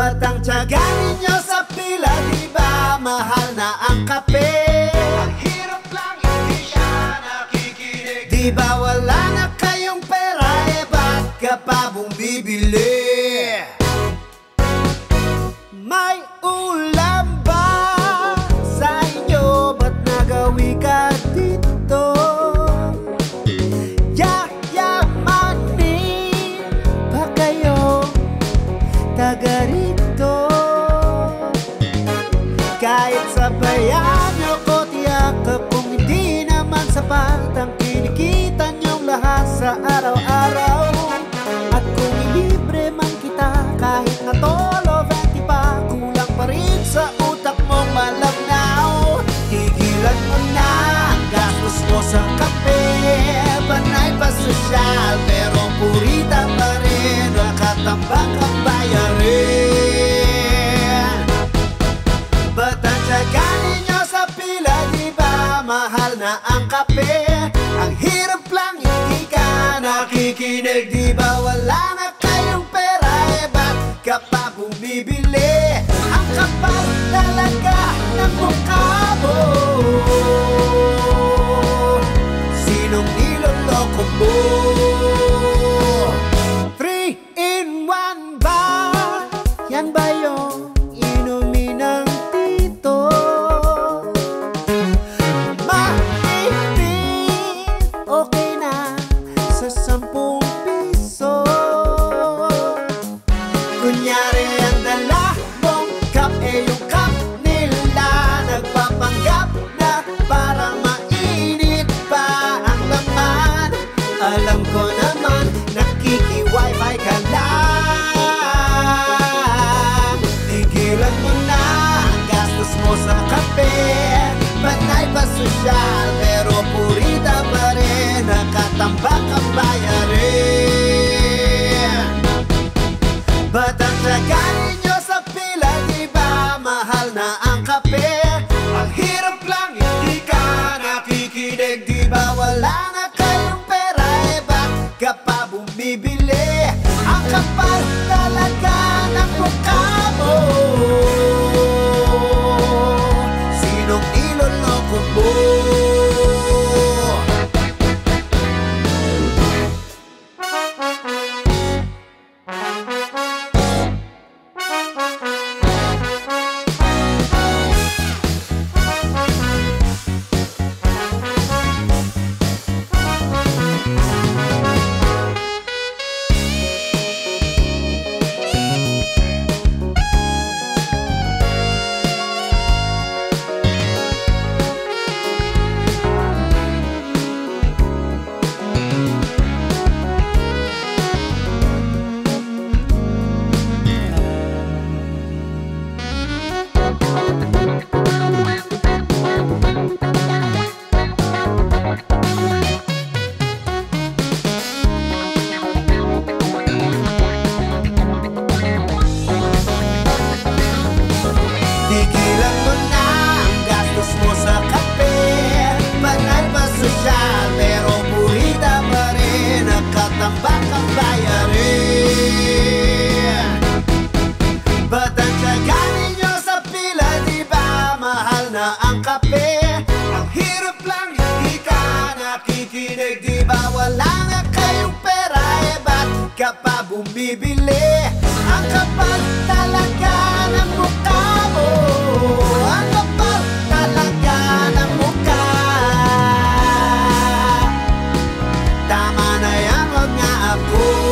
Ba't ang tiyaga ninyo sa pila? Di ba mahal na ang kape? Ang hirap lang hindi siya nakikinig Di ba mahal na ang kape. Ang hirap lang hindi ka nakikinig Di ba? Wala na kayong pera eh ba't ka pa bumibili? Ang kapal talaga ng mukha mo. Alam ko naman, nakiki-wifi ka lang. Tigilan mo na, ang gastos mo sa kape. Panay pa sosyal, pero purita pa rin. Nakatambak ang bayarin. Ba't ang tiyagarin nyo sa pila, di ba? Mahal na ang kape? Ang hirap lang, hindi ka nakikinig, di ba? Wala na Tinig di bawah wala na kayong pera E ba't ka pa bumibili? Ang talaga ng mukha mo Ang kapal talaga ng mukha Tama na yan, huwag nga ako.